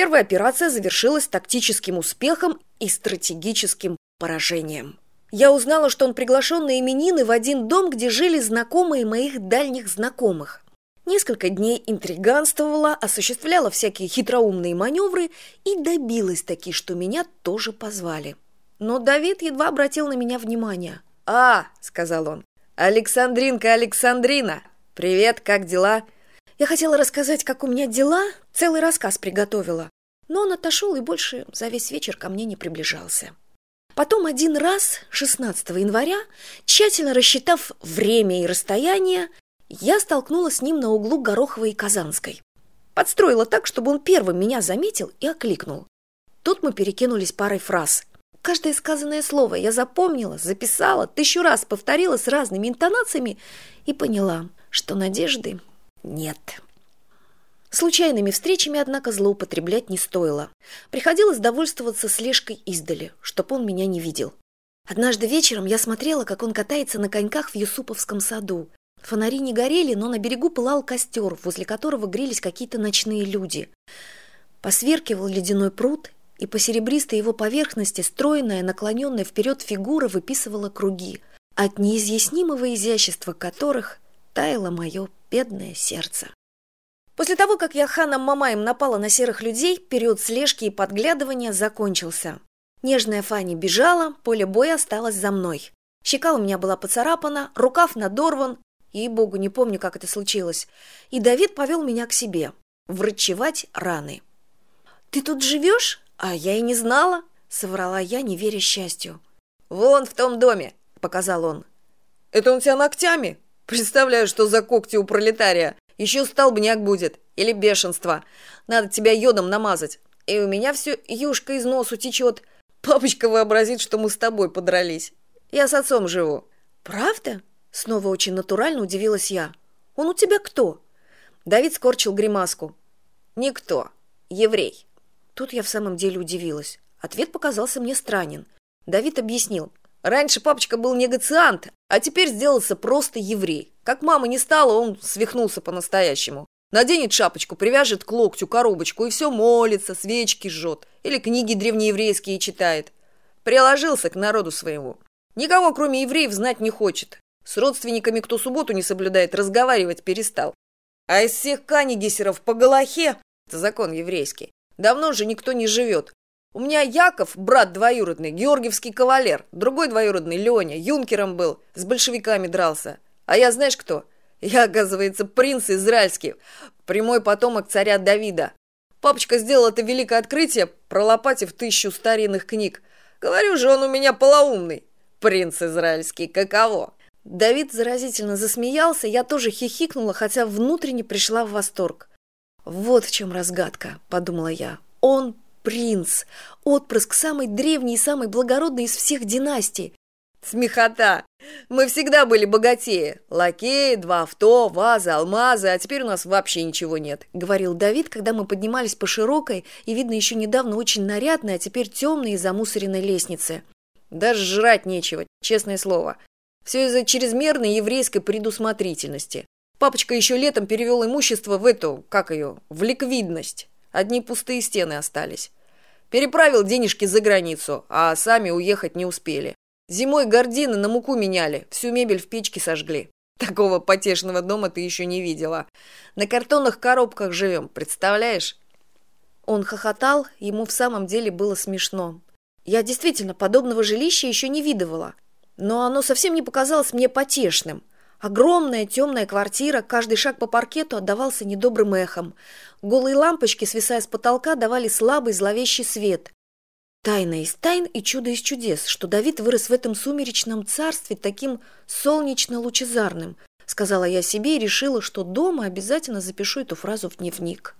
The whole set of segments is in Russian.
Первая операция завершилась тактическим успехом и стратегическим поражением. Я узнала, что он приглашен на именины в один дом, где жили знакомые моих дальних знакомых. Несколько дней интриганствовала, осуществляла всякие хитроумные маневры и добилась таки, что меня тоже позвали. Но Давид едва обратил на меня внимание. «А!» — сказал он. «Александринка Александрина! Привет, как дела?» Я хотела рассказать, как у меня дела, целый рассказ приготовила. Но он отошел и больше за весь вечер ко мне не приближался. Потом один раз, 16 января, тщательно рассчитав время и расстояние, я столкнулась с ним на углу Гороховой и Казанской. Подстроила так, чтобы он первым меня заметил и окликнул. Тут мы перекинулись парой фраз. Каждое сказанное слово я запомнила, записала, тысячу раз повторила с разными интонациями и поняла, что надежды нет. Случайными встречами, однако, злоупотреблять не стоило. Приходилось довольствоваться слежкой издали, чтоб он меня не видел. Однажды вечером я смотрела, как он катается на коньках в Юсуповском саду. Фонари не горели, но на берегу пылал костер, возле которого грелись какие-то ночные люди. Посверкивал ледяной пруд, и по серебристой его поверхности стройная, наклоненная вперед фигура выписывала круги, от неизъяснимого изящества которых таяло мое бедное сердце. После того, как я ханом Мамаем напала на серых людей, период слежки и подглядывания закончился. Нежная Фанни бежала, поле боя осталось за мной. Щека у меня была поцарапана, рукав надорван, и богу не помню как это случилось и давид повел меня к себе врачевать раны ты тут живешь а я и не знала соврала я не веря счастью вон в том доме показал он это он тебя ногтями представляю что за когти у пролетария. Еще столбняк будет или бешенство. Надо тебя йодом намазать. И у меня все юшка из носу течет папочка вообразит что мы с тобой подрались. Я с отцом живу. Правда? Снова очень натурально удивилась я. Он у тебя кто? Давид скорчил гримаску. Никто. Еврей. Тут я в самом деле удивилась. Ответ показался мне странен. Давид объяснил раньше папочка был негациант а теперь сделался просто еврей. Как мама не стала он свихнулся по настоящему наденет шапочку привяжет к локтю коробочку и все молится свечки жжет или книги древнееврейские читает. Приложился к народу своему. Никого кроме евреев знать не хочет. С родственниками, кто субботу не соблюдает, разговаривать перестал. А из всех канигесеров по Галахе, это закон еврейский, давно же никто не живет. У меня Яков, брат двоюродный, георгиевский кавалер, другой двоюродный, Леня, юнкером был, с большевиками дрался. А я знаешь кто? Я, оказывается, принц израильский, прямой потомок царя Давида. Папочка сделал это великое открытие, пролопатив тысячу старинных книг. Говорю же, он у меня полоумный. Принц израильский, каково? давид заразительно засмеялся я тоже хихикнула хотя внутренне пришла в восторг вот в чем разгадка подумала я он принц. Отпрыск самой древней и самой благородной из всех династий. Смехота. Мы всегда были богатее. Лакеи два авто вазы алмазы а теперь у нас вообще ничего нет говорил давид когда мы поднимались по широкой и видно еще недавно очень нарядной а теперь темной и замусоренной лестнице. Даже жрать нечего честное слово. Все из-за чрезмерной еврейской предусмотрительности. Папочка еще летом перевел имущество в эту, как ее, в ликвидность. Одни пустые стены остались. Переправил денежки за границу, а сами уехать не успели. Зимой гардины на муку меняли, всю мебель в печке сожгли. Такого потешного дома ты еще не видела. На картонных коробках живем, представляешь? Он хохотал, ему в самом деле было смешно. Я действительно подобного жилища еще не видывала но оно совсем не показалось мне потешным. Огромная темная квартира, каждый шаг по паркету отдавался недобрым эхом. Голые лампочки, свисая с потолка, давали слабый зловещий свет. Тайна из тайн и чудо из чудес, что Давид вырос в этом сумеречном царстве таким солнечно-лучезарным, сказала я себе и решила, что дома обязательно запишу эту фразу в дневник.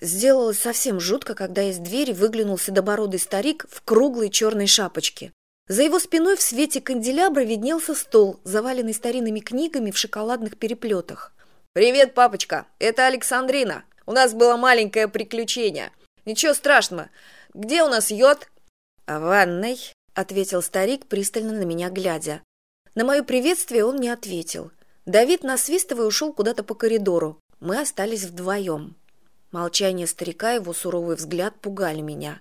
Сделалось совсем жутко, когда из двери выглянул седобородый старик в круглой черной шапочке. За его спиной в свете канделябра виднелся стол, заваленный старинными книгами в шоколадных переплетах. «Привет, папочка! Это Александрина! У нас было маленькое приключение. Ничего страшного. Где у нас йод?» «В ванной», — ответил старик, пристально на меня глядя. На мое приветствие он не ответил. Давид, насвистывая, ушел куда-то по коридору. Мы остались вдвоем. Молчание старика и его суровый взгляд пугали меня.